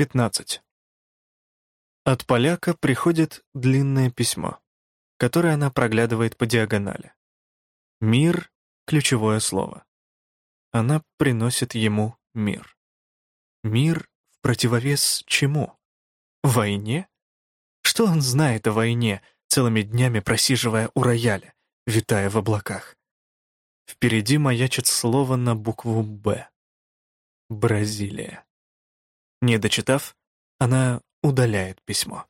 15. От поляка приходит длинное письмо, которое она проглядывает по диагонали. «Мир» — ключевое слово. Она приносит ему мир. Мир в противовес чему? Войне? Что он знает о войне, целыми днями просиживая у рояля, витая в облаках? Впереди маячит слово на букву «Б». Бразилия. Не дочитав, она удаляет письмо.